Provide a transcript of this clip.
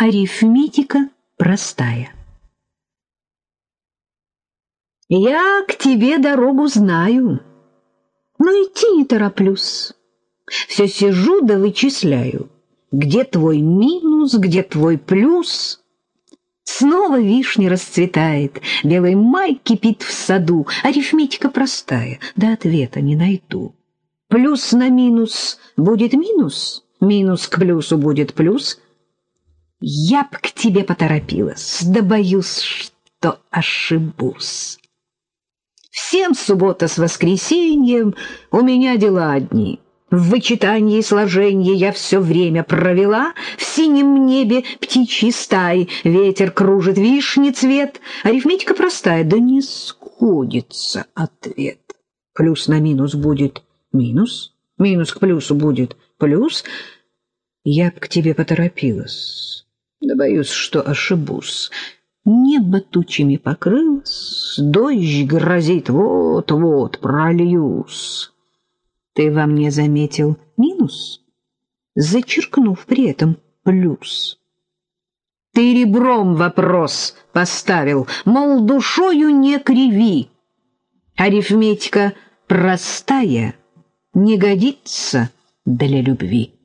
Арифметика простая. Я к тебе дорогу знаю, но идти не тороплюсь. Все сижу да вычисляю, где твой минус, где твой плюс. Снова вишня расцветает, белый май кипит в саду, арифметика простая, да ответа не найду. Плюс на минус будет минус, минус к плюсу будет плюс — я б к тебе поторопилась, да боюсь, что ошибусь. Всем суббота с воскресеньем у меня дела одни. В вычитании и сложении я все время провела, В синем небе птичьи стаи, Ветер кружит вишни цвет. Арифметика простая, да не сходится ответ. Плюс на минус будет минус, Минус к плюсу будет плюс. Я б к тебе поторопилась да боюсь, что ошибусь. Небо тучами покрылось, дождь грозит, вот-вот прольюсь. Ты во мне заметил минус, зачеркнув при этом плюс. Ты ребром вопрос поставил, мол, душою не криви. Арифметика простая не годится для любви.